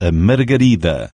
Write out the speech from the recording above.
A margarida.